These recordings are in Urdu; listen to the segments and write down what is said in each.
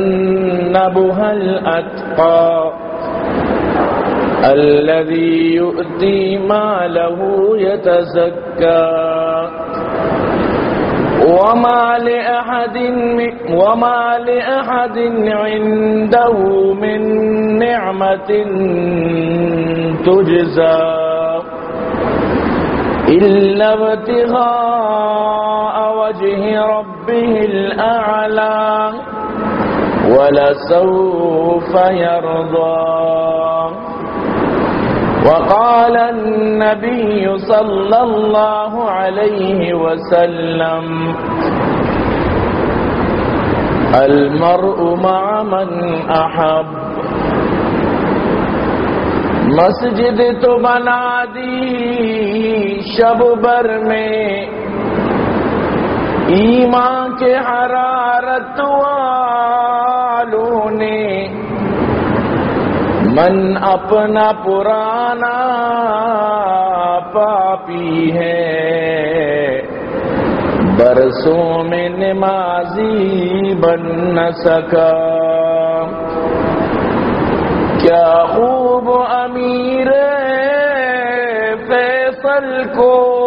وسيجنبها الأتقى الذي يؤتي ماله يتزكى وما لأحد وما لأحد عنده من نعمة تجزى إلا ابتغاء وجه ربه الأعلى ولسوف يرضى. وقال النبي صلى الله عليه وسلم المرء مع من أحب. مسجد تو بنا دی شب بر میں ایمان کے حرارت والوں نے من اپنا پرانا پاپی ہے۔ برسوں میں نمازی بن نہ سکا۔ کیا خوب امیر فیصل کو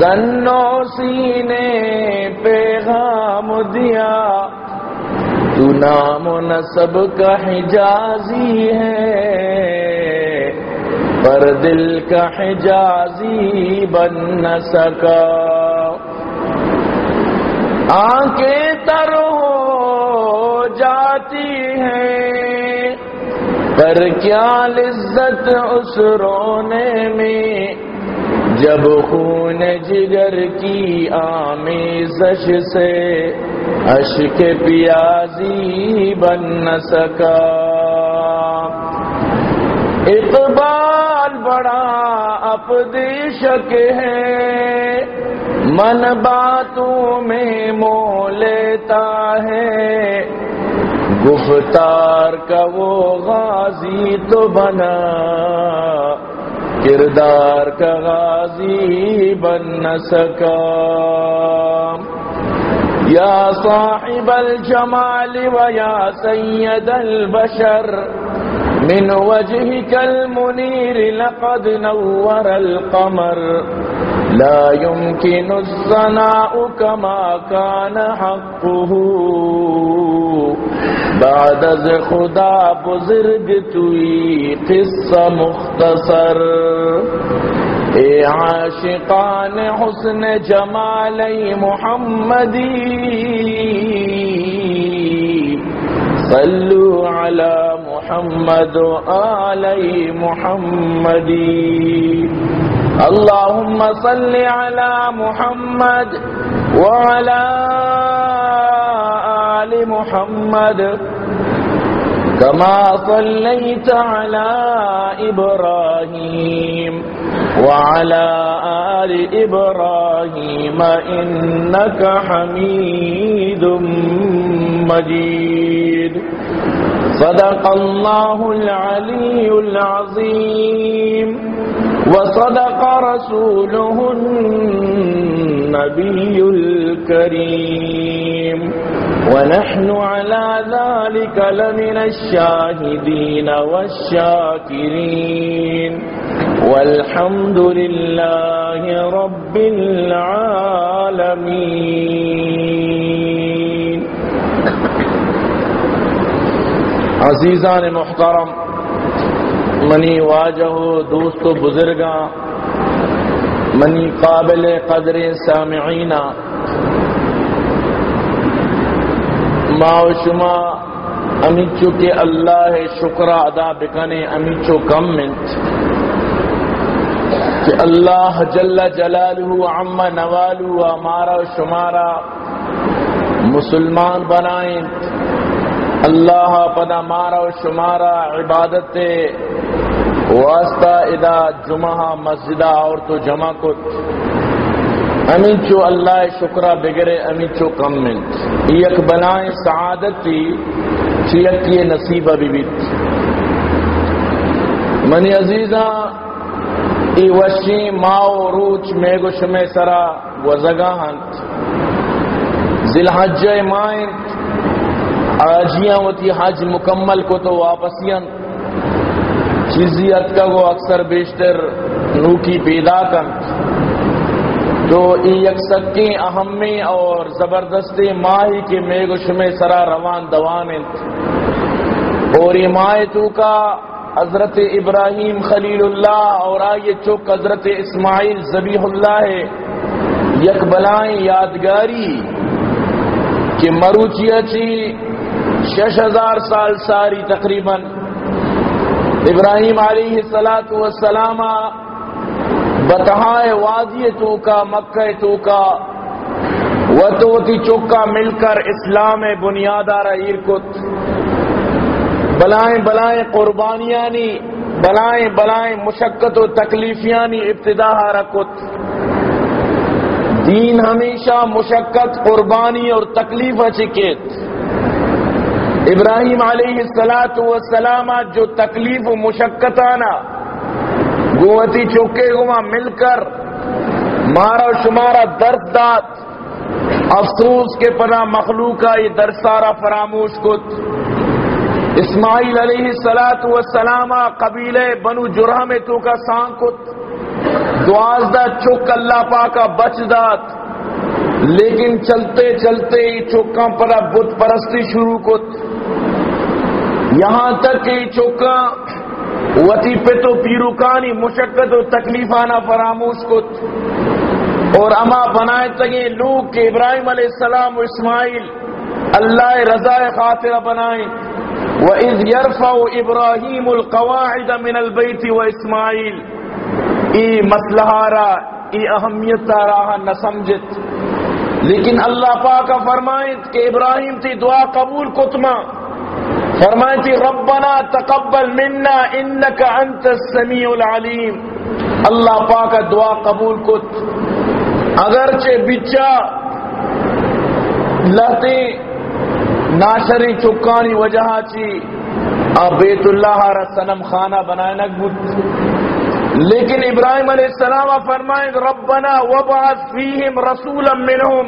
سنو سینے پیغام دیا۔ تو نام و نصب کا حجازی ہے۔ پر دل کا حجازی بن نہ سکا۔ آنکھیں تر ہو جاتی ہیں۔ پر کیا لذت اس رونے میں؟ جب خون جگر کی آمیزش سے اشک پیازی بن نہ سکا۔ اقبال بڑا اپدیشک ہے۔ من باتوں میں مو لیتا ہے۔ گفتار کا وہ غازی تو بنا۔ کردار کا غازی بن نہ سکا۔ یا صاحب الجمال و یا سید البشر، من وجهك المنير لقد نور القمر۔ لا يمكن الصناء كما كان حقه. بعد از خدا بزرگ توی قصہ مختصر اے عاشقان حسن جمال محمدی صلو علی محمد آل محمدی اللهم صل على محمد وعلى آل محمد كما صليت على إبراهيم وعلى آل إبراهيم إنك حميد مجيد. صدق الله العلي العظيم. وصدق رسوله النبي الكريم. ونحن على ذلك لمن الشاهدين والشاكرين. والحمد لله رب العالمين. عزیزان محترم منی واجہ دوست و بزرگاں، منی قابل قدر سامعین ما و شما امیچو کے اللہ شکر ادا بکنے، امیچو کم منت۔ کہ اللہ جل جلالہ عم نوالو ہمارا شمارا مسلمان بنائیں۔ اللہ پدا مارا و شمارا عبادت واسطہ ادا جمعہ مسجدہ اور تو جمع کت امی چو اللہ شکرہ بگرے امی چو کم منت یک بنائیں سعادت تھی چیک کی نصیب ابھی بیت۔ منی عزیزہ، ای وشی ماو روچ میگو شمی سرا وزگا ہنت ذلحجہ مائن آجیاں ہوتی حج مکمل کو تو واپسیاں۔ چیزیت کا وہ اکثر بیشتر نو کی پیدا کن۔ تو یک سکی اہمی اور زبردستی ماہی کے میگ شمے سرا روان دوان اور یہ ماہ تو کا حضرت ابراہیم خلیل اللہ اور آئیے چوک حضرت اسماعیل زبیح اللہ ہے یک بلائیں یادگاری کہ مروچیا چی شش ہزار سال ساری تقریباً ابراہیم علیہ سلاۃ وسلام بتہائے وادی تو کا مکہ تو کا و تو چوکا مل کر اسلام بنیادار ایرکت۔ بلائیں بلائیں قربانیانی، بلائیں بلائیں مشقت و تکلیفیانی ابتدا رکت دین ہمیشہ مشقت، قربانی اور تکلیف چکت ابراہیم علیہ السلاۃ وسلام جو تکلیف و مشقتانہ گوتی چوکے گما مل کر مارا شمارا درد دات افسوس کے پناہ مخلوق کا یہ درسارا فراموش کت۔ اسماعیل علیہ السلاۃ وسلام قبیل بنو جرح تو کا سان کت۔ دوازدہ چوک اللہ پاکا بچ دات لیکن چلتے چلتے ہی چوکاں پر بت پرستی شروع کت۔ یہاں تک کہ چوکا وتی پہ تو پیروکانی مشقت و تکلیفانہ فراموش کت اور اما بنائے تگے لوگ کہ ابراہیم علیہ السلام و اسماعیل اللہ رضا خاطرہ بنائیں۔ وَإِذْ يَرْفَعُ إِبْرَاهِيمُ الْقَوَاعِدَ مِنَ الْبَيْتِ وَإِسْمَاعِيل۔ ای مسلحارا ای اہمیت راہ نہ سمجھت۔ لیکن اللہ پاک فرمائیں کہ ابراہیم تی دعا قبول کتما فرمائیں تھی، ربنا تقبل منا انك انت السمیع العلیم. اللہ پاک دعا قبول کت. اگرچہ بچا لہتے ناشری، چکانی وجہ چی بیت اللہ را سنم خانہ بنائے نگبت لیکن ابراہیم علیہ السلام فرمائیں، ربنا وبعث فیہم رسولا منہم.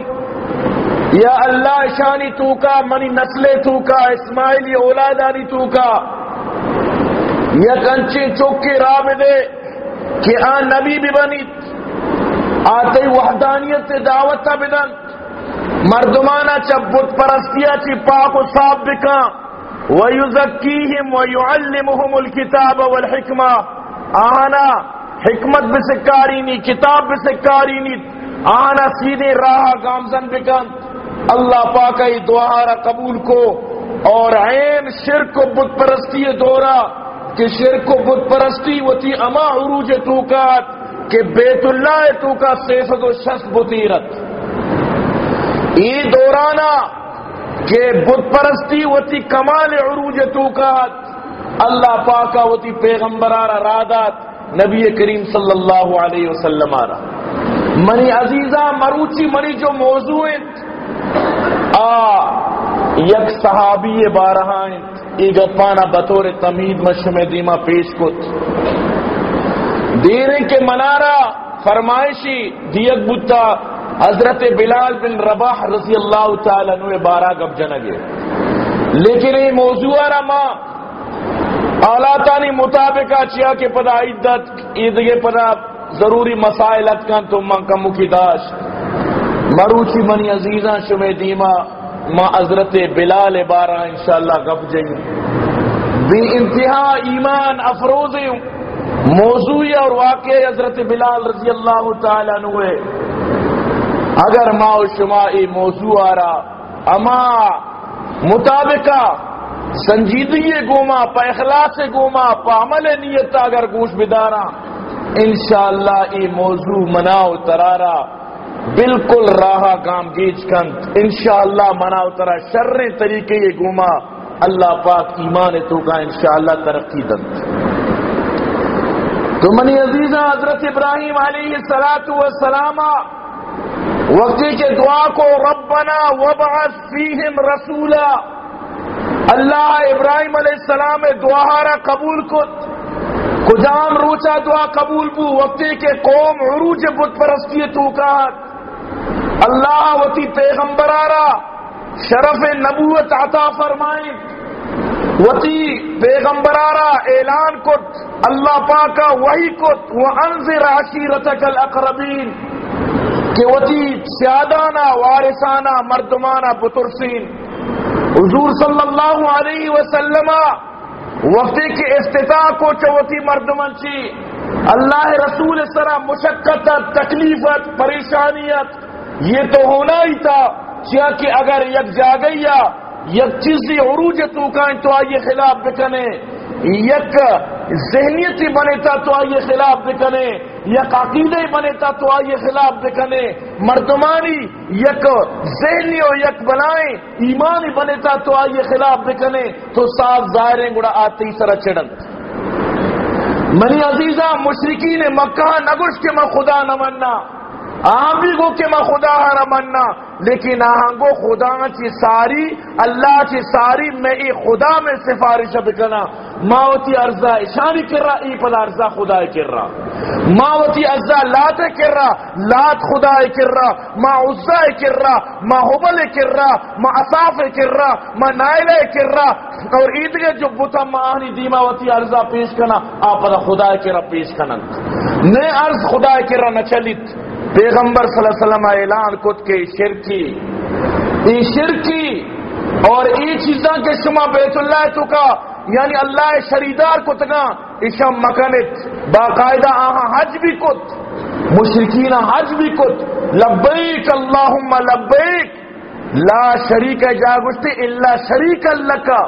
یا اللہ شانی تو کا، منی نسل تو کا، اسماعیلی اولادانی تو کا۔ یا کنچے چوکے راب دے کہ آن نبی بھی بنیت آتے وحدانیت سے دعوت تا بدن۔ مردمانہ چب بت پرستیا چی پاک و صاف بکا۔ ویزکیہم ویعلمہم الکتاب والحکمہ۔ آنا، حکمت بسکاری نی، کتاب بسکاری نی۔ آنا سیدھے راہ گامزن بکن۔ اللہ پاک ای دعا قبول کو اور عین شرک و بت پرستی دورا کہ شرک و بت پرستی وتی اما عروج توکات کہ بیت اللہ تو کا سیفت و شخص بطیرت۔ ای دورانا کہ بت پرستی وتی کمال عروج توکات اللہ پاکا وتی پیغمبرارا رادات، نبی کریم صلی اللہ علیہ وسلم آرہ منی عزیزہ، مروچی منی جو موضوع آ، یک صحابی بارہائیں ایگت پانا بطور تمید مشم دیما پیش کت۔ دیرے کے منارہ فرمائشی دیگ بتا حضرت بلال بن رباح رضی اللہ تعالیٰ نوے بارہ گب جنگے لیکن یہ موضوع رما، آلاتانی مطابقہ چیا کے پدا عدت، عید کے پدا ضروری مسائل اتکن تو من کا مکی داشت۔ مروچی منی عزیزاں شمی دیما، ما حضرت بلال بارہ انشاءاللہ گب جائیں۔ بے انتہا ایمان افروز موضوع اور واقع حضرت بلال رضی اللہ تعالیٰ نوے اگر ما و شما ای موضوع آ رہا اما مطابقہ سنجیدگی گوما، پا اخلاص گوما، پا عمل نیت اگر گوش بدارا، انشاءاللہ ای موضوع مناو ترارا۔ بالکل راہا گام گیج کند انشاءاللہ مناو ترا شر طریقے گوما اللہ پاک ایمان تو کا انشاءاللہ ترقی دند تو منی عزیزہ حضرت ابراہیم علیہ السلام وقتی کے دعا کو ربنا وبعث فیہم رسولا۔ اللہ ابراہیم علیہ السلام دعا قبول کت۔ کجام روچا دعا قبول بو۔ وقتی کے قوم عروج بت پرستی تو کہت اللہ وتی پیغمبر آرا شرف نبوت عطا فرمائیں۔ وتی پیغمبر آرا اعلان کت اللہ پاکا وہی کت وانذر عشیرتک الاقربین۔ کہ وتی سیادانا وارثانا مردمانا بترسین حضور صلی اللہ علیہ وسلم وقتی کی افتتاح کو چوتی مردمن چی۔ اللہ رسول سرا مشقت، تکلیفت، پریشانیت یہ تو ہونا ہی تھا۔ کیا کہ اگر یک جاگیا یک چیزی عروج تو کائیں تو آئیے خلاف بکنے۔ یک ذہنیتی بنے تا تو آئیے خلاف بکنے۔ یک عقیدے بنے تا تو آئیے خلاف بکنے۔ مردمانی یک ذہنی و یک بلائیں۔ ایمانی بنے تا تو آئیے خلاف بکنے۔ تو صاف ظاہریں گڑا آتی سر چڑن منی عزیزہ مشرقین مکہ، نگوش کے میں خدا نہ مننا۔ آہاں بھی گو کہ میں خدا ہر مننا لیکن آہاں گو خدا چی ساری، اللہ چی ساری، میں ای خدا میں سفارش بکنا۔ ماوتی ارزا اشانی کر رہا ای پل ارزا خدا کر رہا ماوتی ارزا لات کر رہا لات خدا کر رہا ما عزا کر رہا ما حبل کر رہا ما اصاف کر رہا ما نائل کر رہا اور عید کے جو بتا ماہنی دیماوتی ارزا پیش کرنا آپ خدا کر رہا پیش کرنا نئے ارز خدا کر رہا نہ چلیت پیغمبر صلی اللہ علیہ وسلم اعلان کت کے شرکی۔ ای شرکی اور ای چیزاں کے شما بیت اللہ تو کا یعنی اللہ شریدار کو تگا مکنت باقاعدہ آہاں حج بھی کت، مشرکین حج بھی کت۔ لبیک اللہم لبیک، لا شریک جاگستی اللہ شریک اللہ کا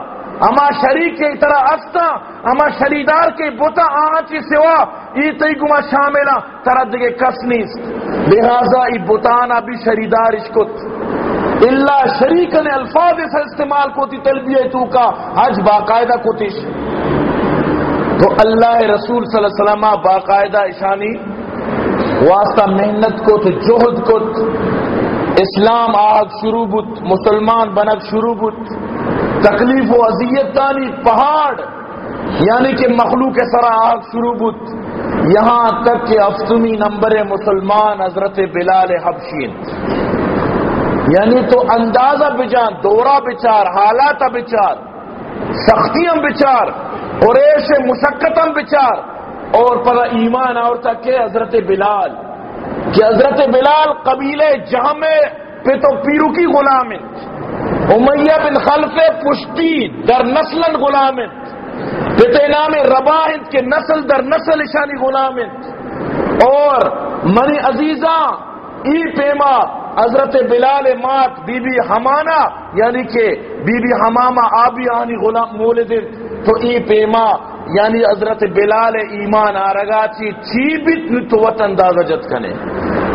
اما شریک کی طرح استا اما شریدار کے بوتا آہاں چی سوا، ای تی گما شاملہ، ترد کے کس نیست۔ لہذا ای بوتانا بھی شریدار اشکت اللہ شریک نے الفاظ سے استعمال کو تی تلبیہ تو کا، حج باقاعدہ کو تیش تو اللہ رسول صلی اللہ علیہ وسلم باقاعدہ اشانی واسطہ محنت کو تو جہد کو اسلام آگ شروع بت مسلمان بنک شروع بت تکلیف و اذیت تانی، پہاڑ یعنی کہ مخلوق سرا آگ شروع بت یہاں تک کہ افتمی نمبر مسلمان حضرت بلال حبشین۔ یعنی تو اندازہ بچار دورہ بچار حالات بچار سختیاں بچار اور ایسے مشقتم بچار اور پر ایمان اور تک کہ حضرت بلال، کہ حضرت بلال قبیل جامع پہ تو پیرو کی غلام امیہ بن خلف پشتی در نسل غلام پتے نام رباہد کے نسل در نسل اشانی غلام اور منی عزیزہ، ای پیما، حضرت بلال مات بی بی ہمانا یعنی کہ بی بی ہماما آبی آنی غلام مولد۔ تو ای پیما یعنی حضرت بلال ایمان آرگا چی چی بیت نتوت اندازہ جت کنے۔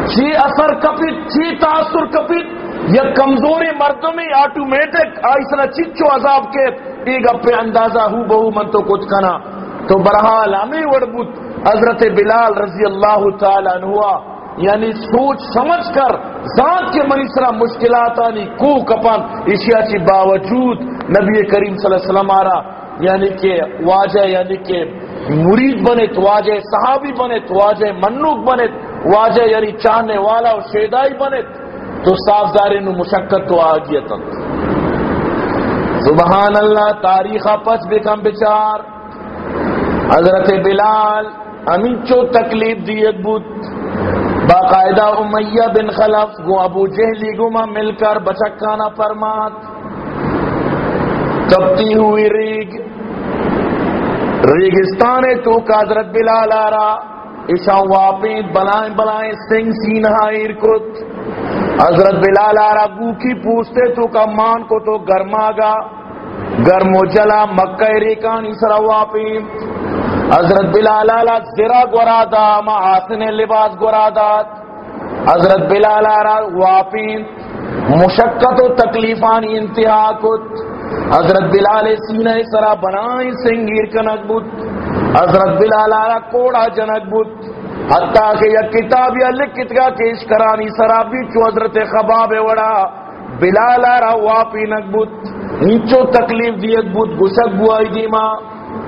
چی اثر کپیت چی تاثر کپیت یا کمزوری مردمی آٹومیٹک آئسنا چچو عذاب کے ایک اپنے اندازہ ہو بہو من تو کچھ کنا۔ تو برحال ہمیں وڑبوت حضرت بلال رضی اللہ تعالیٰ عنہ یعنی سوچ سمجھ کر ذات کے منیسرا مشکلات آنی کو کپن اشیاء چی باوجود نبی کریم صلی اللہ علیہ وسلم آرہ یعنی کہ واجہ یعنی کہ مرید بنے تو واجہ، صحابی بنے تو واجہ منوک بنے واجہ یعنی چاہنے والا اور شیدائی بنے تو صاف داری نو مشقت تو آگیا تن سبحان اللہ، تاریخ پس بکم بچار۔ حضرت بلال، امین چو تکلیف دیت بود باقاعدہ امیہ بن خلف گو ابو جہلی گما مل کر بچکانا فرمات۔ تبتی ہوئی ریگ۔ ریگستان تو کا حضرت بلال آرا۔ ایشا واپی بلائیں بلائیں، سنگ سینہائر کت حضرت بلال آرا گو کی پوچھتے تو کا مان کو تو گرما گا، گرم و جلا مکہ ریکانی سرا واپی حضرت بلال آرا زرا گرادا ما آسن لباس گرادات حضرت بلال آرا واپی مشقت و تکلیفانی انتہا کت۔ حضرت بلال سینہ سرا بنائیں سنگیر کنک بود حضرت بلال آرا کوڑا جنک بود حتیٰ کہ یک کتاب یا لکت کا کیش کرانی سرا بیچو حضرت خباب وڑا، بلال آرا واپی نک نیچو تکلیف دیت بود، گسک بوائی دیما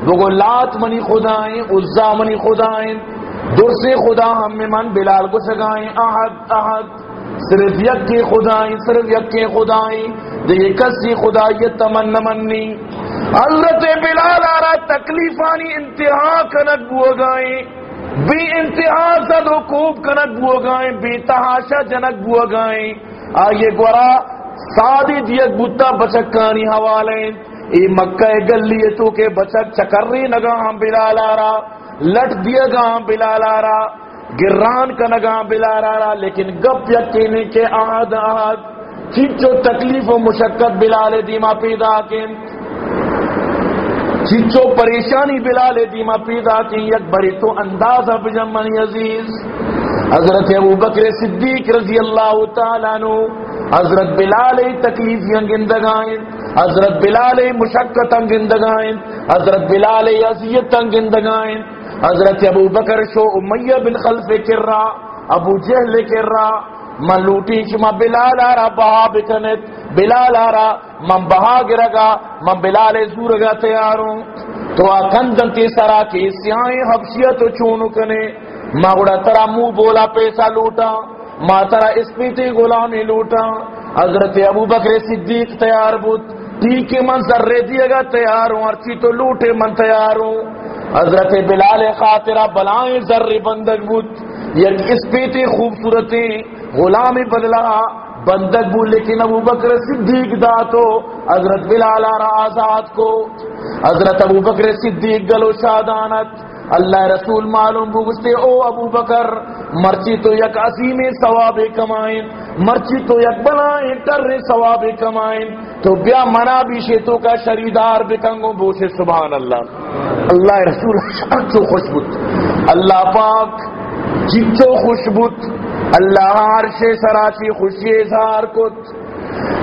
بگو لات منی خدائیں، عزا منی خدائیں، درس خدا ہم میں من بلال کو سگائیں احد احد، صرف یک کے خدائیں، صرف یک کے خدائیں دیکھ کسی خدایت تمن منی حضرت بلال آرا تکلیفانی انتہا کنک بو گائیں بی انتہا زد و کوب کنک بو گائیں بی تحاشا جنک بو گائیں۔ آئیے گورا سادی دیت بوتا بچکانی حوالیں ای مکہ گلی تو کے بچک چکر نگا ہم بلال آرا لٹ دیا گا ہم بلال آرا گران کا نگاہ بلا رہا لیکن گپ یقینی کے آہد آہد، چیچو تکلیف و مشقت بلال دیما پیدا کے چیچو پریشانی بلال دیما پیدا کی، یک بری تو انداز اب جمنی عزیز حضرت ابو بکر صدیق رضی اللہ تعالیٰ نو حضرت بلال تکلیف گندگائیں حضرت بلال مشقت گندگائیں حضرت بلال عزیت گندگائیں حضرت ابو بکر شو امیہ بن خلف کر ابو جہل کر من لوٹی شما بلال آرا، بہا بکنت بلال آرا، من بہا گرگا، من بلال زورگا تیاروں۔ تو آکندن تی سرا کی سیائیں حبشیت چونو کنے۔ ما گوڑا ترا مو بولا پیسہ لوٹا، ما ترا اسپیتی غلامی لوٹا۔ حضرت ابو بکر صدیق تیار بود، ٹھیک من ذرے دیے گا تیار ہوں ارچی تو لوٹے من تیار ہوں حضرت بلال خاطرہ بلائیں ذر بندگ بود۔ یک اسپیتی خوبصورتی غلامی بدلا، بندگ بود لیکن ابو بکر صدیق دا تو حضرت بلال آرہ آزاد کو۔ حضرت ابو بکر صدیق گلو شادانت۔ اللہ رسول معلوم بگستے او ابو بکر، مرچی تو یک عظیم ثواب کمائیں۔ مرچی تو یک بلائیں، ٹر ثواب کمائیں۔ تو بیا منا بھی شیتوں کا شریدار بکنگو بوشے، سبحان اللہ۔ اللہ رسول چو اللہ پاک جچو خوشبت اللہ عرش سراسی خوشی اظہار کت۔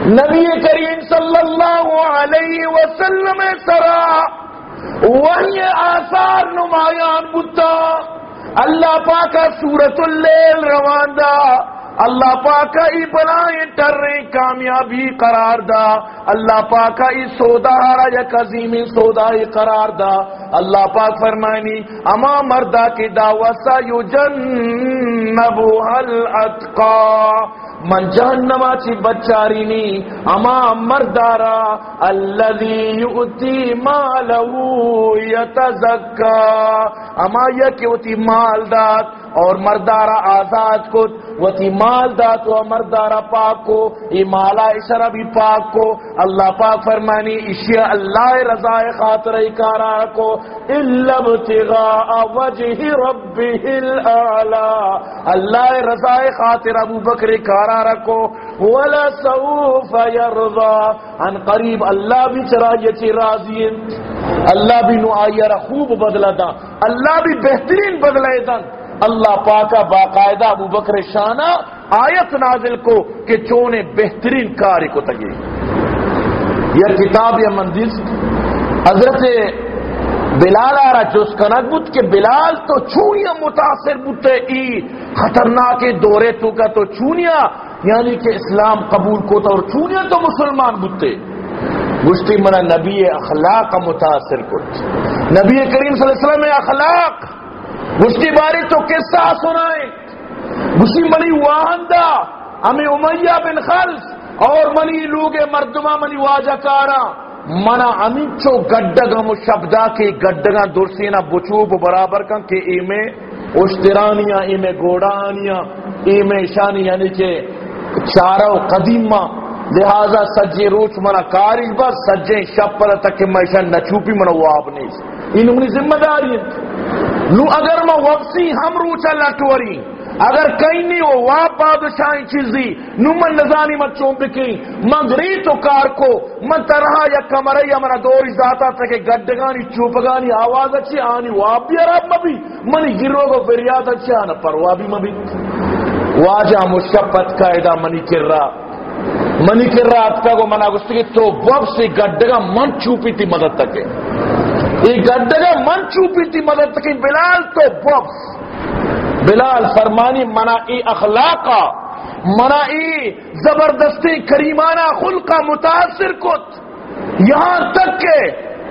نبی کریم صلی اللہ علیہ وسلم سرا وہی آثار نمایاں بتا۔ اللہ پاک سورت اللیل رواندہ۔ اللہ پاک ای بلائیں ٹر کامیابی قرار دا۔ اللہ پاک ای سودا ہارا یک عظیم سودا ہی قرار دا۔ اللہ پاک فرمائنی، اما مردا کی دعوت سا یو جنبو حل اتقا من جہنما چی بچاری نی، اما مردارا الذي یؤتی مالو یتزکا۔ اما یکی مال دات اور مردارا آزاد کو، وتی مال دات و مردارا پاک کو ای مالا اشرا بھی پاک کو۔ اللہ پاک فرمانی اشیاء اللہ رضا خاطر کارا کو۔ الا ابتغاء وجه اللہ رضا خاطر ابو بکر کارا رکھو ولا سوف يرضى ان قریب اللہ بھی چرا یہ راضی اللہ بھی نو آیا خوب بدلا دا۔ اللہ بھی بہترین بدلے دن۔ اللہ پاکا باقاعدہ ابو بکر شانہ آیت نازل کو کہ چونے بہترین کاری کو تگی یہ کتاب یا مندس حضرت بلال آرہ جس کنک بود کہ بلال تو چونیا متاثر بودتے ای خطرناک دورے تو کا تو چونیا یعنی کہ اسلام قبول کو اور چونیا تو مسلمان بودتے گشتی منا نبی اخلاق متاثر کت نبی کریم صلی اللہ علیہ وسلم اخلاق گشتی باری تو قصہ سنائیں۔ گشتی منی واہندہ ہمیں امیہ بن خلف اور منی لوگ مردمہ منی واجہ کارا۔ منا امیچو گڈگا مشبدہ کی گڈگا درسینا بچوب برابر کن کہ ایمیں اشترانیاں ایمیں گوڑانیاں ایمیں شانی یعنی کہ چارہ قدیمہ۔ لہذا سجے روچ منا کاری بس سجے شب پر تک میں نچوپی منا واب نہیں انہوں ذمہ داری نو اگر ما وفسی ہم روچا لٹوری، اگر کہیں نہیں ہو، وا بادشاہی چیزی، نو من نزانی من چومپکی من گری تو کار کو، من ترہا یا کمرہ یا منا دوری ذاتا تھا کہ گڈگانی، چوپگانی آواز اچھی، آنی واب بھی عرب مبی منی گرو کو فریاد اچھی، آنا پروا بھی مبی واجہ مشبت قائدہ منی کر رہا منی کر رہا اتکا کو منا گستی تو وب سے گڈگا من چوپی تھی مدد تکے. یہ گڈگا من چوپی تھی مدد تکے بلال تو بلال فرمانی منائی اخلاقا، منائی زبردستی کریمانہ خلقہ متاثر کت۔ یہاں تک کہ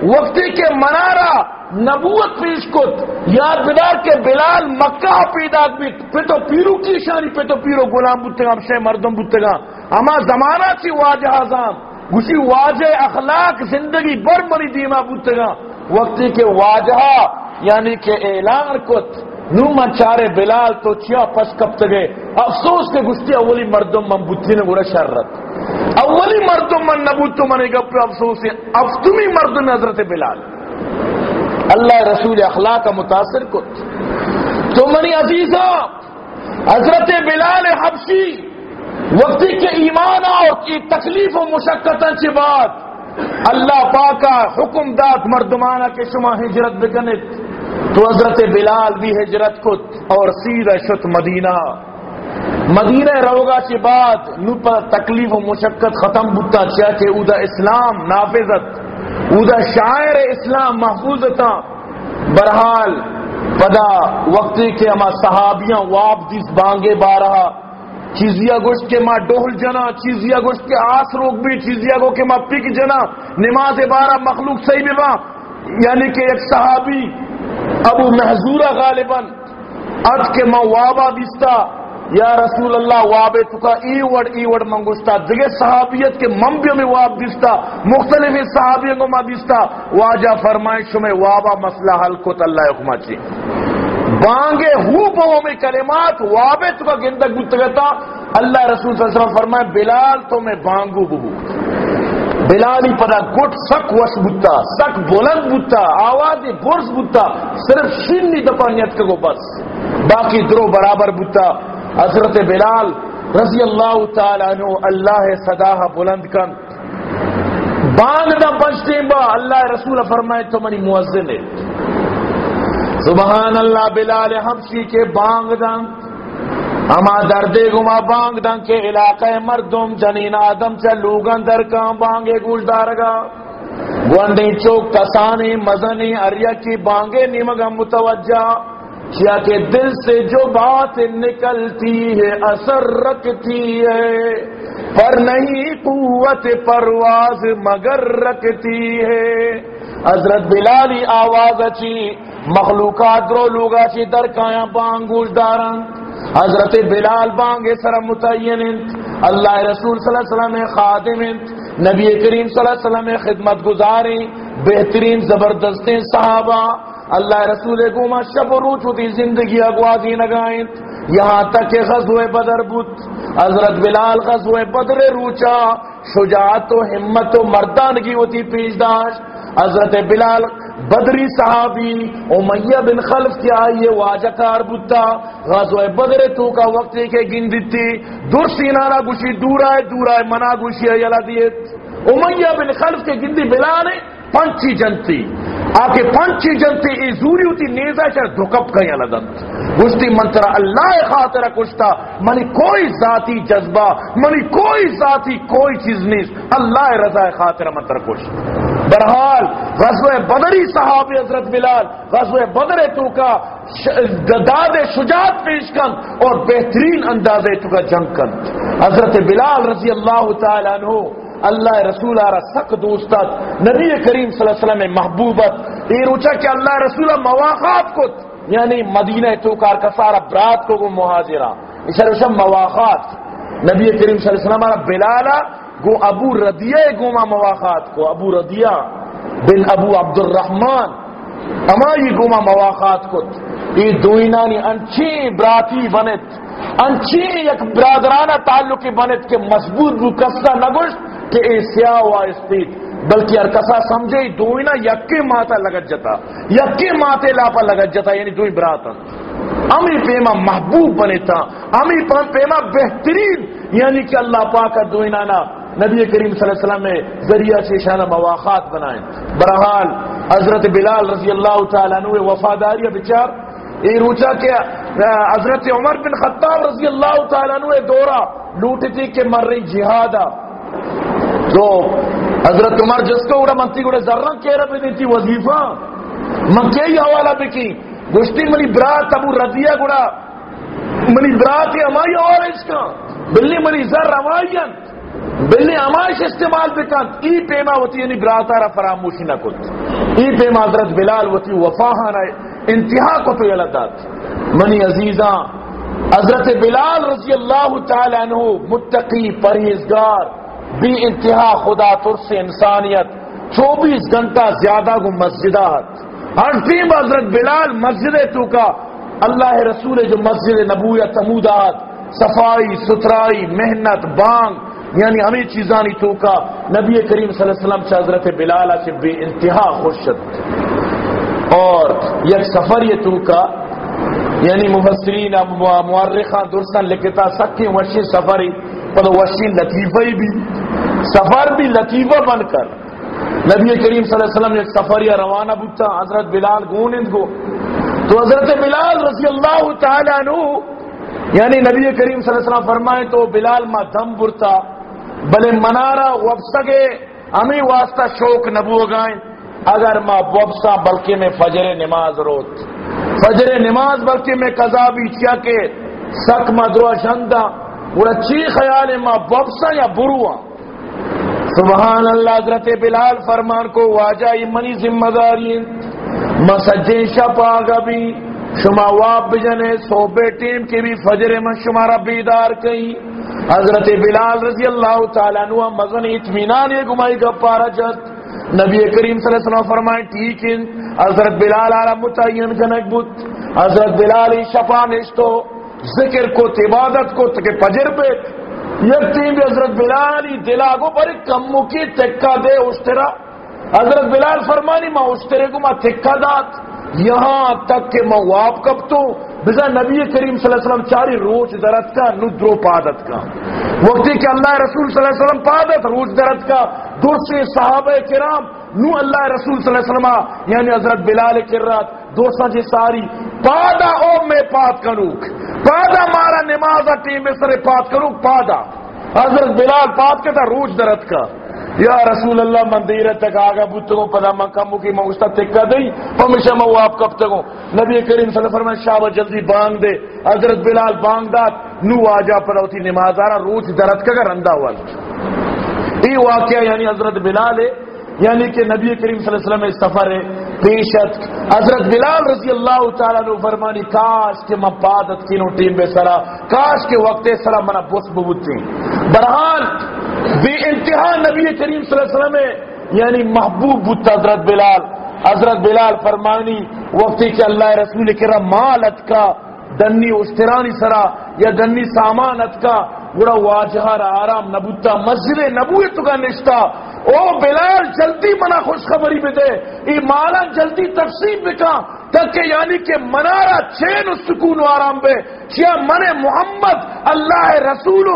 وقتی کے منارا نبوت پیش کت۔ یاد بدار کے بلال مکہ پیدا بیت پہ تو پیرو کی شانی، پہ تو پیرو غلام بتگا شے مردم بتگا اما زمانہ چی واجہ آزام گوشی واجہ اخلاق زندگی بر مری دیما بتگا وقتی کے واجہ یعنی کہ اعلان کت نو من چارے بلال تو چیا پس کب تگے افسوس کے گشتی اولی مردم من بوتی نے گوڑا شررت اولی مردم من نبوتو من گپ افسوس افتمی مردم حضرت بلال۔ اللہ رسول اخلاق کا متاثر کت۔ تو منی عزیزہ، حضرت بلال حبشی، وقتی کے ایمان اور کی تکلیف و مشقتن چی بات۔ اللہ پاکا حکم داد مردمانہ کے شما ہجرت بکنت، تو حضرت بلال بھی ہجرت کت اور سیدھا شت مدینہ۔ مدینہ روگا کے بعد نو پر تکلیف و مشقت ختم بتا چیا کہ اودا اسلام نافذت اودا شاعر اسلام محفوظتا۔ برحال، پدا وقتی کے اما صحابیاں واب دیس بانگے بارہا چیزیا گوشت کے ماں ڈوہل جنا، چیزیا گوشت کے آس روک بھی، چیزیا گو کے ماں پک جنا۔ نماز بارہ مخلوق صحیح بھی یعنی کہ ایک صحابی، ابو محضورہ غالباً۔ اد کے ماں وابا بستا یا رسول اللہ واب تکا ای وڑ ای وڑ منگوشتا دیگے صحابیت کے منبیوں میں واب دستا مختلف صحابیوں کو ماں دستا واجہ فرمائش میں وابا مسئلہ حل کو اللہ حکمہ چی۔ بانگے ہو بہو میں کلمات وابے تکا گندگ بتگتا اللہ رسول صلی اللہ علیہ وسلم فرمائے، بلال تو میں بانگو بہو۔ بلالی پدا گٹ سک وش بتا سک بلند بتا آواز برس بتا صرف شنی دپا نیت کو بس۔ باقی درو برابر بتا حضرت بلال رضی اللہ تعالی عنہ، اللہ صدا بلند کن۔ بانگ دا پنچتے با، اللہ رسول فرمائے تو منی موزن ہے۔ سبحان اللہ بلال حبشی کے بانگ دن اما دردے گما بانگ دن کے علاقہ مردم جنین آدم چا لوگن در کام بانگے گوش دارگا گوندی چوک کسانی مزنی اریا کی بانگے نیمگا متوجہ، کیا کہ دل سے جو بات نکلتی ہے، اثر رکھتی ہے۔ پر نہیں قوت پرواز مگر رکھتی ہے۔ حضرت بلالی آواز اچھی مخلوقات درو لوگا چی در کایا بانگوش دارن حضرت بلال بانگے سر متعین اللہ رسول صلی اللہ علیہ وسلم خادم نبی کریم صلی اللہ علیہ وسلم خدمت گزاری بہترین زبردست صحابہ۔ اللہ رسول گوما شب و روچ ہوتی زندگی اگوازی نگائیں۔ یہاں تک کہ غزوہ بدر بت حضرت بلال غزوہ بدر روچا شجاعت و حمت و مردانگی ہوتی پیش داشت۔ حضرت بلال بدری صحابی امیہ بن خلف کی آئیے واجہ کار بتا غزوہ بدر تو کا وقت کے گن دیتی۔ دور سینارا گوشی دور آئے دور آئے منا گوشی ہے، یلا دیت۔ امیہ بن خلف کے گندی بلال پنچی جنتی۔ آکے پنچی جنتی، ای زوری ہوتی، نیزہ چاہ دھکپ کہیں لدن گشتی منترہ اللہ خاطرہ کشتا۔ منی کوئی ذاتی جذبہ، منی کوئی ذاتی کوئی چیز نہیں اللہ رضا خاطرہ منترہ کشتا۔ برحال غزوہ بدری صحابی حضرت بلال، غزوہ بدر تو کا داد شجاعت پیش کن اور بہترین انداز تو کا جنگ کن۔ حضرت بلال رضی اللہ تعالیٰ عنہ، اللہ رسول آرہ سک دوستت نبی کریم صلی اللہ علیہ وسلم محبوبت یہ روچا کہ اللہ رسول مواقعات کو یعنی مدینہ تو کار کا سارا برات کو گو محاجرہ اسے روچا مواقعات۔ نبی کریم صلی اللہ علیہ وسلم بلالا گو ابو ردیہ گوما مواقعات کو، ابو ردیہ بن ابو عبد الرحمن اما یہ گوما مواقعات کو۔ یہ دوینانی انچی براتی بنت انچی یک برادرانہ تعلقی بنت کے مضبوط بو نگوشت کہ اے سیاہ و استید بلکہ ارکسا سمجھے دوئنا یکے ماتا لگت جتا یکے ماتے لاپا لگت جتا یعنی دوئی براتا امی پیما محبوب بنے امی پیما بہترین یعنی کہ اللہ پاک دوئنا نا نبی کریم صلی اللہ علیہ وسلم میں ذریعہ سے شانہ مواقعات بنائیں برحال حضرت بلال رضی اللہ تعالیٰ عنہ وفاداری بچار اے روچا کہ حضرت عمر بن خطاب رضی اللہ تعالیٰ عنہ دورہ لوٹتی کہ مر رہی جہادا تو حضرت عمر جس کو اڑا منتی گوڑے ذرہ کہہ رہا بھی دیتی، وظیفہ۔ من کے ہی حوالہ بکی گوشتی منی برات ابو رضیہ گوڑا منی برات امائی اور اس کا۔ بلی منی ذر امائین بلی امائش استعمال بکن۔ ای پیما ہوتی یعنی براتا را فراموشی نہ ای پیما حضرت بلال ہوتی وفاہانا انتہا کو تو یلدات منی عزیزاں، حضرت بلال رضی اللہ تعالی عنہ متقی، پرہیزگار بھی انتہا خدا ترس انسانیت، چوبیس گھنٹہ زیادہ کو مسجدات ہر ٹیم حضرت بلال مسجد تو کا اللہ رسول جو مسجد نبویت تمودات صفائی ستھرائی محنت، بانگ یعنی ہمیں چیزاں تو کا نبی کریم صلی اللہ علیہ وسلم سے حضرت بلال سے بے انتہا خوشت اور یک سفر یہ تو کا یعنی مفسرین مورخان درستان لکھتا، سکی وشی سفری، پر وشی لطیفہ بھی۔ سفر بھی لطیفہ بن کر۔ نبی کریم صلی اللہ علیہ وسلم نے ایک سفریہ روانہ بوتا، حضرت بلال گونند کو۔ تو حضرت بلال رضی اللہ تعالی عنہ یعنی نبی کریم صلی اللہ علیہ وسلم فرمائے تو بلال ما دم برتا۔ بلے منارا وفسگے ہمیں واسطہ شوق نبو گائیں اگر ما وفسا بلکہ میں فجر نماز روت، فجر نماز بلکہ میں قضا بھی کیا کہ سک مدرو شندہ وہ اچھی خیال ہے ما وفسا یا بروا سبحان اللہ حضرت بلال فرمان کو واجہ منی ذمہ داری مسجد شپ آگا بھی، شما واب بجنے صوبے ٹیم کی بھی فجر من شمارا بیدار کئی حضرت بلال رضی اللہ تعالیٰ عنہ مزن اتمینان یہ گمائی گا پارا جت۔ نبی کریم صلی اللہ علیہ وسلم فرمائیں ٹھیک ہے۔ حضرت بلال آرہ متعین جنک بت حضرت بلال شفا نشتو، ذکر کو، عبادت کو، تکے پجر پہ۔ یکتیم بھی حضرت بلالی دلاغو پر کمو کی تکہ دے اشترا حضرت بلال فرمانی ما اشترے کو ما تکہ دات۔ یہاں تک کہ میں واپ کب تو بزا نبی کریم صلی اللہ علیہ وسلم چاری روچ درد کا، ندرو پادت کا۔ وقتی کہ اللہ رسول صلی اللہ علیہ وسلم پادت روچ درد کا۔ دوسرے صحابہ کرام، نو اللہ رسول صلی اللہ علیہ وسلم یعنی حضرت بلال کرات دوسرا جی ساری۔ پادا او میں پاد کنوک پادا مارا نماز ٹیم میں سر پاد کنوک پادا۔ حضرت بلال پاد کے تھا روچ درد کا۔ یا رسول اللہ مندیر تک آگا بتگو پدا من مکی کی موستا تکا دی ہمیشہ مو آپ کب تکو نبی کریم صلی اللہ علیہ وسلم شاہ جلدی بانگ دے۔ حضرت بلال بانگ دات نو آجا پر ہوتی نماز آرہ روچ درد کا رندہ ہوا یہ واقعہ یعنی حضرت بلال ہے۔ یعنی کہ نبی کریم صلی اللہ علیہ وسلم سفر ہے۔ پیشت حضرت بلال رضی اللہ تعالیٰ نے فرمانی، کاش کے میں پادت کینو ٹیم بے سرا، کاش کے وقت سرا منا بس ببوتی برحال بے انتہا نبی کریم صلی اللہ علیہ وسلم یعنی محبوب بوتا حضرت بلال۔ حضرت بلال فرمانی، وقتی کہ اللہ رسول کرم مالت کا دنی اشترانی سرا یا دنی سامان اتکا بڑا واجہار آرام نبوتا، مسجد نبوت کا نشتا۔ او بلال، جلدی منا خوشخبری بھی دے ای مالا، جلدی تقسیم بکا۔ تاکہ یعنی کہ منارا چین و سکون و آرام بے کیا من محمد اللہ رسول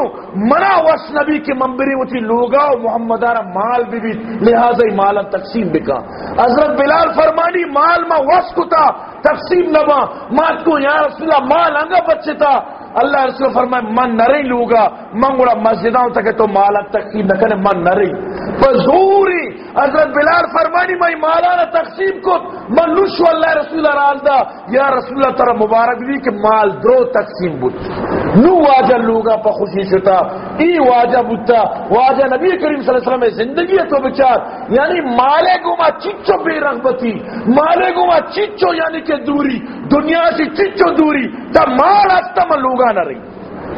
منا وش نبی کی ممبری اچھی لوگا و محمد مال بھی بھی لہذا مالا تقسیم بکا حضرت بلال فرمانی، مال ما وش کتا تقسیم نبا مات کو یا رسول اللہ، مال انگا بچے تھا اللہ رسول فرمائے، من نرئی لوگا، من گوڑا مسجداں تک تو مالا تقسیم نہ کرے من نرئی۔ بزوری حضرت بلال فرمانی میں مالانا تقسیم کو، من نشو اللہ رسول راز یا رسول اللہ، ترہ مبارک بھی کہ مال درو تقسیم بود۔ نو واجہ لوگا پا خوشی شتا، ای واجہ بودتا واجہ نبی کریم صلی اللہ علیہ وسلم زندگی تو بچار یعنی مالے گما چچو بے رغبتی، مالے گما چچو یعنی کہ دوری، دنیا سے چچو دوری، تا مال ہستا میں لوگا نہ رہی،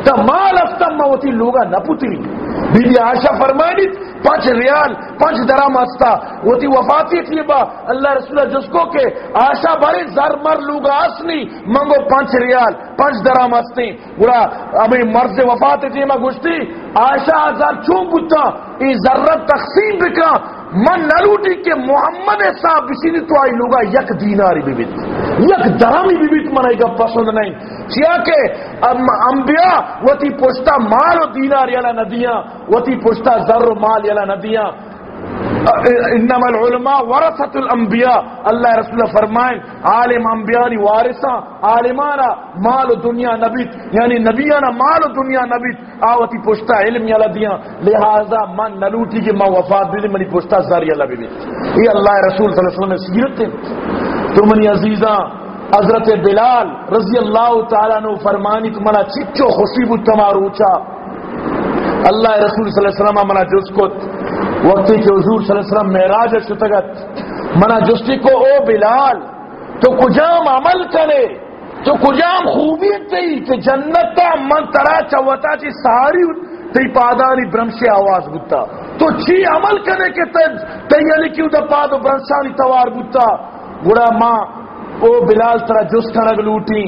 تا مال ہستا میں ہوتی لوگا نہ پتری بی بی آشا فرمانی پانچ ریال، پانچ درام آستا۔ وہ تھی وفاتی تھی با۔ اللہ رسول جس کو کہ آشا بھرے زر مر لوگا آسنی، منگو پانچ ریال، پانچ درام ہستی گوڑا ابھی مرد وفات تھی، میں گشتی عائشہ ہزار چون بتا ای ذرت تقسیم بکا، من نلوٹی کہ محمد صاحب اسی نے تو آئی لوگا یک دیناری بھی بیت یک درمی بھی بیت منائی گا پسند نہیں۔ چیا کہ انبیاء وہ تی پوچھتا مال و دینار یلا ندیاں وہ تی پوچھتا ذر و مال یلا ندیاں۔ انما العلماء ورثت الانبیاء اللہ رسول فرمائیں عالم انبیاء نی وارثاں عالمانا مال و دنیا نبیت یعنی نبیانا مال و دنیا نبیت آوتی پوچھتا علم یلا دیاں لہذا من نلوٹی کی ما وفات بھی منی پوچھتا زاری اللہ بھی یہ اللہ رسول صلی اللہ علیہ وسلم سیرت ہے تو منی عزیزاں حضرت بلال رضی اللہ تعالیٰ نے فرمانی، تو منا چچو خوشیب تماروچا اللہ رسول صلی اللہ علیہ وسلم منا جس کو وقتی کہ حضور صلی اللہ علیہ وسلم معراج شتگت منا جستی کو، او بلال، تو کجام عمل کرے؟ تو کجام خوبی تھی کہ جنت تا من ترا چوتا چی ساری تی پادانی برمشی آواز بتا تو چی عمل کرے کہ تی تیلی کیوں دا پاد و برمشانی توار بتا گڑا ماں او بلال ترا جس کنگ لوٹی۔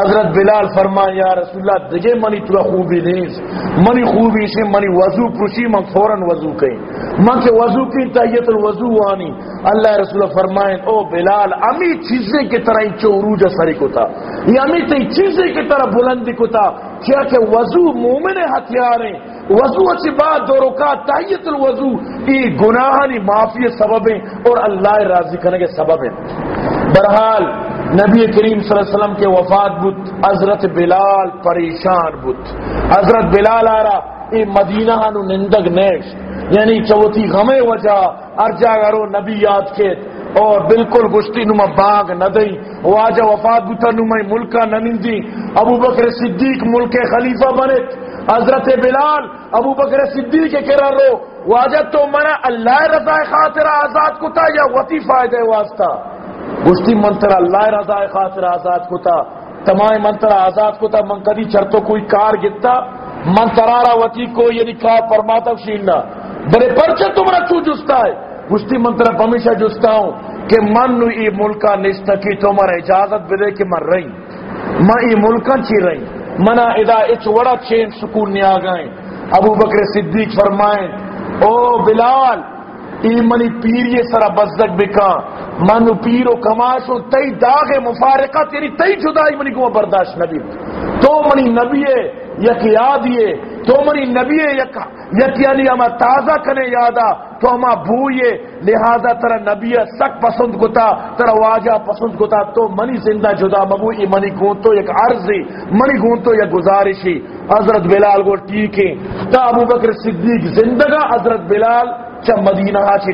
حضرت بلال فرما یا رسول اللہ دگے منی ترا خوبی نیز۔ منی خوبی سے منی وضو پروشی من فوراً وضو کئی من کے وضو کی تحیت الوضو آنی۔ اللہ رسول اللہ فرمائیں، او بلال، امی چیزیں کی طرح چو عروج سری کو تھا یہ امی تی چیزیں کی طرح بلندی کو تھا کیا کہ وضو مومن ہتھیار ہیں۔ وضو اچھی بات، دو رکعت تحیت الوضو۔ یہ گناہ نی، معافی سبب ہیں اور اللہ راضی کرنے کے سبب ہیں۔ برحال نبی کریم صلی اللہ علیہ وسلم کے وفات بت، حضرت بلال پریشان بت۔ حضرت بلال آ رہا یہ مدینہ نو نندگ نیش یعنی چوتھی غمے وجہ ارجا گرو نبی یاد کے۔ اور بالکل گشتی نما باغ نہ دئی واجہ وفات بتا نما ملکہ نہ نندی ابو بکر صدیق ملک خلیفہ بنے۔ حضرت بلال ابو بکر صدیق کے کرا رو۔ واجہ تو منا اللہ رضا خاطر آزاد کو تھا یا وطی فائدہ واسطہ۔ گشتی منتر اللہ رضا خاطر آزاد کو تھا تمام منتر آزاد کو تھا من کدی چرتو کوئی کار گتا من ترارا وتی کو یعنی کار پرماتا شیلنا۔ بڑے پرچے تمہارا کیوں جستا ہے۔ گشتی منتر ہمیشہ جستا ہوں کہ من نو ای ملکا نشتا کی تمہارا اجازت بدے کہ من رہی۔ میں ای ملکا چی رہی۔ منا ادا اچ وڑا چین سکون نیا گئیں ابو بکر صدیق فرمائیں، او بلال ای منی پیری سرا بزدک بکا۔ منو پیر و کماشو تی داغ مفارقہ تیری تی جدائی منی کو برداشت نبی۔ تو منی نبی یک یادیے تو منی نبی یک یک یعنی اما تازہ کنے یادا۔ تو اما بھوئے لہذا ترا نبی سک پسند کتا، ترا واجہ پسند کتا۔ تو منی زندہ جدا مبوئی منی گونتو یک عرضی، منی گونتو یک گزارشی۔ حضرت بلال کو ٹھیک ہے۔ تا ابو بکر صدیق زندگا حضرت بلال چا مدینہ آچی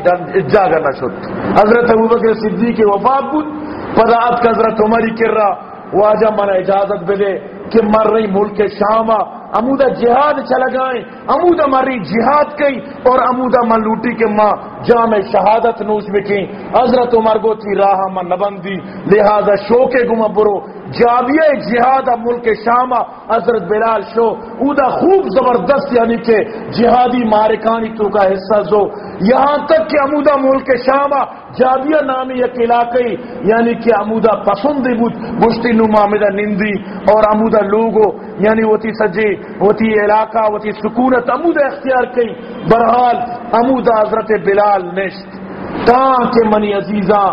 جاگا نہ شد حضرت ابو بکر صدیق کے وفات بود پدات کا حضرت عمری کر رہا واجہ من اجازت بلے کہ مر رہی ملک شامہ امودہ جہاد چلا گائیں امودہ مری جہاد کئی اور امودہ من لوٹی کے ماں جامع شہادت نوش بکیں حضرت عمر گو تھی راہ من نبندی، لہذا شوکے گمہ برو۔ جابیہ جہاد ملک شامہ، حضرت بلال شو۔ اودا خوب زبردست یعنی کہ جہادی مارکانی تو کا حصہ زو۔ یہاں تک کہ امودہ ملک شامہ جابیہ نامی یک علاقی یعنی کہ امودہ پسندی بود گشتی نمامدہ نندی اور امودہ لوگو یعنی وہ تی سجی وہ تی علاقہ وہ تی سکونت امودہ اختیار کئی برحال امودہ حضرت بلال نشت تاکہ منی عزیزاں،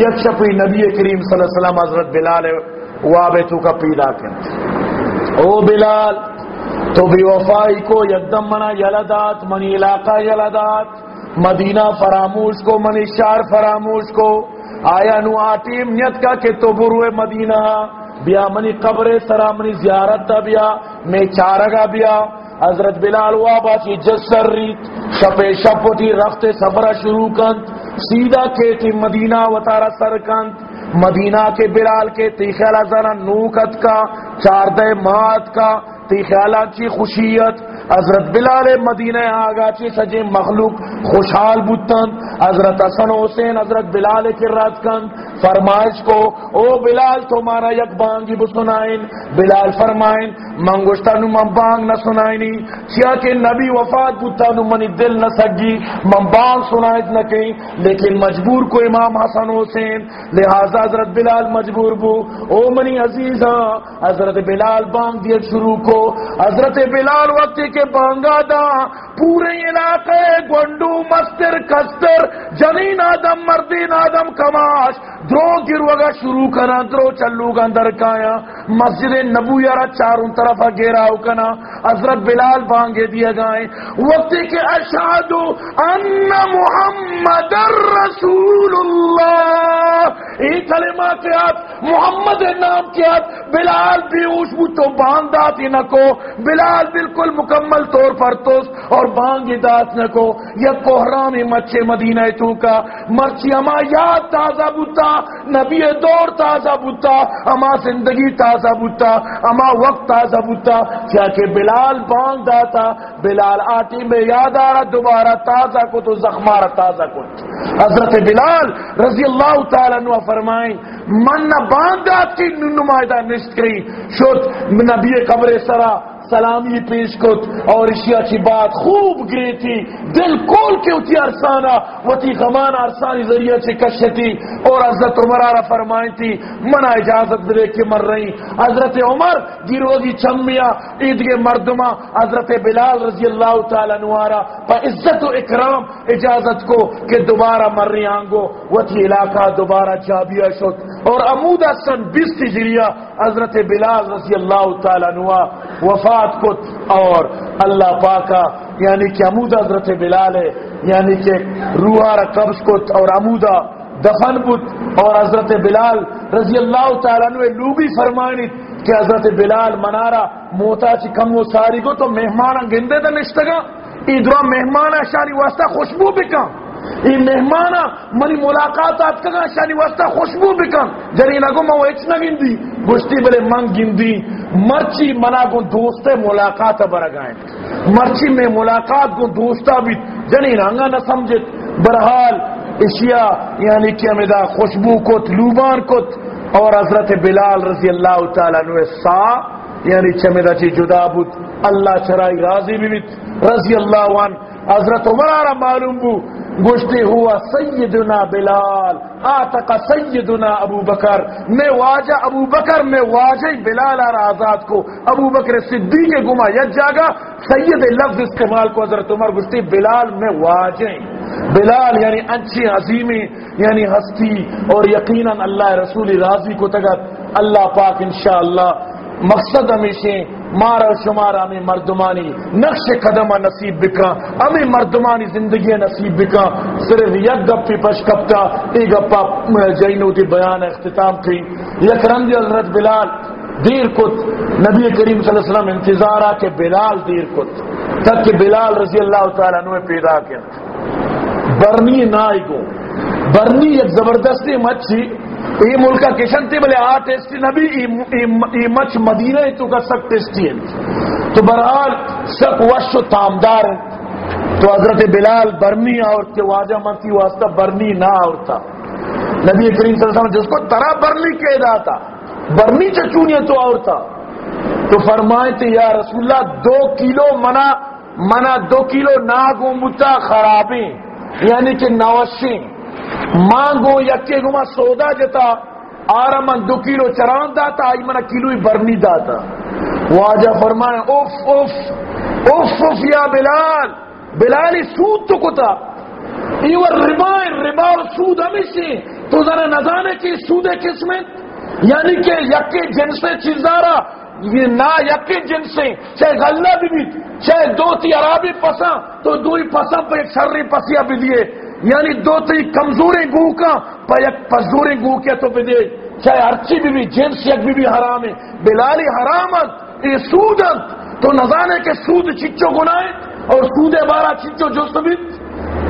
یک شپی نبی کریم صلی اللہ علیہ وسلم حضرت بلال وابتو کا پیدا کرتے او بلال، تو بی وفائی کو یکدم منا یلدات، منی علاقہ یلدات۔ مدینہ فراموش کو، منی شار فراموش کو۔ آیا نو آٹیم نیت کا کہ تو بروے مدینہ۔ بیا منی قبر سرا، منی زیارت تا بیا، میں چارگا بیا۔ حضرت بلال وابا چی جسر ریت، شپے شپوٹی رفت سفرہ شروع کند۔ سیدھا کیتی مدینہ وطارہ سر کند۔ مدینہ کے بلال کے تیخیلہ ذرا نوکت کا، چاردہ مات کا تیخیلہ چی خوشیت۔ حضرت بلال مدینہ آگا چی سجے مخلوق، خوشحال بوتن، حضرت حسن حسین، حضرت بلال کی رات کن فرمائش کو، او بلال، تمہارا یک بانگی بسنائیں بلال فرمائیں منگوشتا نو من بانگ نہ سنائنی کیا کہ نبی وفات بوتا نو منی دل نہ سگی، من بانگ سنائت نہ کہیں. لیکن مجبور کو امام حسن حسین، لہذا حضرت بلال مجبور بو، او منی عزیزاں، حضرت بلال بانگ دیا شروع کو، حضرت بلال وقت کے کے بانگا دا، پورے علاقے، گونڈو، مستر، کستر، جنین آدم، مردین آدم، کماش، درو گروگا شروع کنا درو چلو گا اندر کایا۔ مسجد نبو یارا چاروں طرف گیراو کنا حضرت بلال بانگے دیا گائیں وقت کے اشہدو ان محمد رسول اللہ۔ ای کلمہ کے ہاتھ محمد نام کے ہاتھ بلال بھی اس تو بانگ داتی نکو۔ بلال بالکل مکمل مکمل طور پر توس اور بانگ دات نکو یہ کوہرامی مچے مدینہ تو کا۔ مرچی اما یاد تازہ بوتا، نبی دور تازہ بوتا، اما زندگی تازہ بوتا، اما وقت تازہ بوتا۔ کیا کہ بلال بانگ داتا، بلال آٹی میں یاد آ رہا، دوبارہ تازہ کو تو زخمارہ تازہ کو۔ حضرت بلال رضی اللہ تعالیٰ عنہ فرمائیں، من نہ باندات کی نمائدہ نشت گئی۔ شد نبی قبر سرا سلامی پیش کت اور اشیاء کی بات خوب گئی تھی، دل کول کے اتی ارسانا وتی غمان ارسانی ذریعہ سے کشتی اور حضرت عمر آرہ فرمائی تھی منع اجازت دے کے مر رہی۔ حضرت عمر گروزی چمیا عید کے مردمہ، حضرت بلال رضی اللہ تعالی نوارا پا عزت و اکرام، اجازت کو کہ دوبارہ مر رہی آنگو وتی علاقہ دوبارہ جابیہ شد۔ اور امودہ سن بیس تجریہ حضرت بلال رضی اللہ تعالی نوا وفات کت اور اللہ پاکا یعنی کہ عمودہ حضرت بلال ہے یعنی کہ روحہ قبض کت اور عمودہ دفن بت اور حضرت بلال رضی اللہ تعالیٰ نے لوبی فرمانی کہ حضرت بلال منارا موتا چی کم و ساری کو تو مہمانا گندے دا نشتگا ادرا مہمانا شانی واسطہ خوشبو بکا ای مہمانا منی ملاقات آت کگا شانی واسطہ خوشبو بکن جری نگو مو اچ نگندی گشتی بلے من گندی، مرچی منا کو دوست ملاقات برگائیں۔ مرچی میں ملاقات کو دوستا بھی جنی رنگا نہ سمجھت۔ برحال اشیا یعنی کہ ہمیں خوشبو کت، لوبان کت۔ اور حضرت بلال رضی اللہ تعالیٰ نوے سا یعنی چمیدہ چی جدا بود۔ اللہ چرائی راضی بھی بیت رضی اللہ عنہ، حضرت عمر آرہ معلوم بو، گشتی ہوا سیدنا بلال آتقا سیدنا ابو بکر۔ میں واجہ ابو بکر، میں واجہ بلال آرہ آزاد کو۔ ابو بکر صدیق گما یک جاگا۔ سید لفظ استعمال کو حضرت عمر گشتی، بلال میں واجہ۔ بلال یعنی انچی عظیمی یعنی ہستی اور یقیناً اللہ رسول راضی کو تگت۔ اللہ پاک انشاءاللہ مقصد ہمیشہ مارا شمارا ہمیں مردمانی نقش قدمہ نصیب بکا، ہمیں مردمانی زندگی نصیب بکا۔ صرف یک گپی پش کپتا ایک گپا جینو دی بیان اختتام کی۔ یک رندی حضرت بلال دیر کت۔ نبی کریم صلی اللہ علیہ وسلم انتظارہ کہ بلال دیر کت۔ تک کہ بلال رضی اللہ تعالیٰ عنہ پیدا کیا۔ برنی نائی کو برنی ایک زبردستی مچھی۔ ای ملکہ کشن تی بلے آ ٹیسٹی نبی، ای مچ مدینہ تو کا سک ٹیسٹی ہے تو برحال سک وش و تامدار تو حضرت بلال برنی اور کے واجہ منتی واسطہ برنی نہ آورتا۔ نبی کریم صلی اللہ علیہ وسلم جس کو طرح برنی کہہ دا تھا برنی چچونی تو آورتا؟ تو فرمائے تھے، یا رسول اللہ، دو کلو منا منا دو کلو ناگو متا خرابیں یعنی کہ نوشیں۔ مانگو یکے گما سودا جتا آرہ من دو کلو چران داتا آئی منا کلوی برنی داتا۔ واجہ فرمائے، اوف اوف اوف اوف یا بلال، بلالی سود تو کتا۔ ایور ربائن ربا اور سود ہمیشہ تو ذرا نظانے کی سود قسمت یعنی کہ یکے جنسے چیزارا، یہ نہ یقین جن سے چاہے غلہ بھی بھی، چاہے دو تی عرابی پسا تو دوئی پسا پہ ایک شرری پسیا بھی دیے یعنی دو تی کمزوری گو کا پہ ایک پزوری گو کیا تو بھی دیے چاہے ارچی بھی بھی جنس یک بھی بھی حرام ہے، بلالی حرامت یہ سودت تو نظانے کے سود چچو گنائے اور سود بارہ چچو جو سبت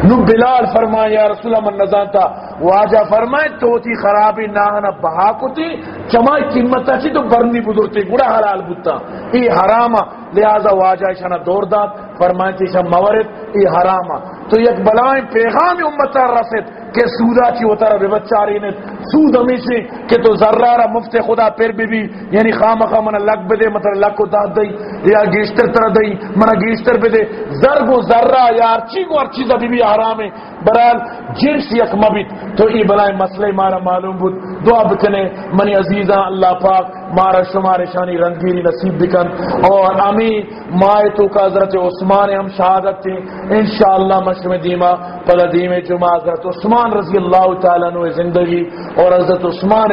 نو بلال فرمائے، یا رسول اللہ، من نظان تھا واجہ فرمائے تو تی خرابی ناہنا بہا کو تھی چمائی قیمتا چی تو برنی بدرتی گڑا حلال بودتا ای حراما لہذا واجہ شنا دور داد، فرمائے تھی شم مورد۔ ای حراما تو یک بلائیں پیغام امتا رسد کہ سودا چی ہوتا رہا بے بچاری نے۔ سود ہمیں سے کہ تو ذرہ ذرارہ مفت خدا پھر بھی بھی یعنی خام خام منا لگ بدے مطلب لگ کو داد دئی، یا گیشتر طرح دئی منا گیشتر بدے۔ زرگ و ذرہ یا ارچی کو ارچی دا بھی بھی آرام ہے برحال جنس یک مبت تو ای بلائے مسئلہ مارا معلوم بود۔ دعا بکنے۔ منی عزیزاں، اللہ پاک مارا شمار شانی رنگیری نصیب بکن۔ اور امی مائے تو کا حضرت عثمان ہم شہادت تھی انشاءاللہ مشرم دیما پلا دیم جمعہ حضرت عثمان رضی اللہ تعالیٰ نوے زندگی اور حضرت عثمان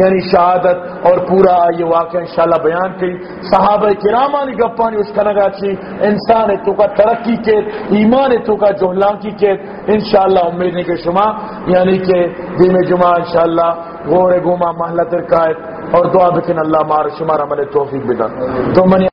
یعنی شہادت اور پورا یہ واقعہ انشاءاللہ بیان کی۔ صحابہ کرامانی گپانی، اس کا نگا چی، انسان تو کا ترقی کے، ایمان تو کا جہلان کی کے۔ انشاءاللہ امید نہیں کہ شما یعنی کہ دیم جمعہ انشاءاللہ غور گوما محلت القائد اور دعا بکن اللہ مار شمار عمل توفیق بکن تو منی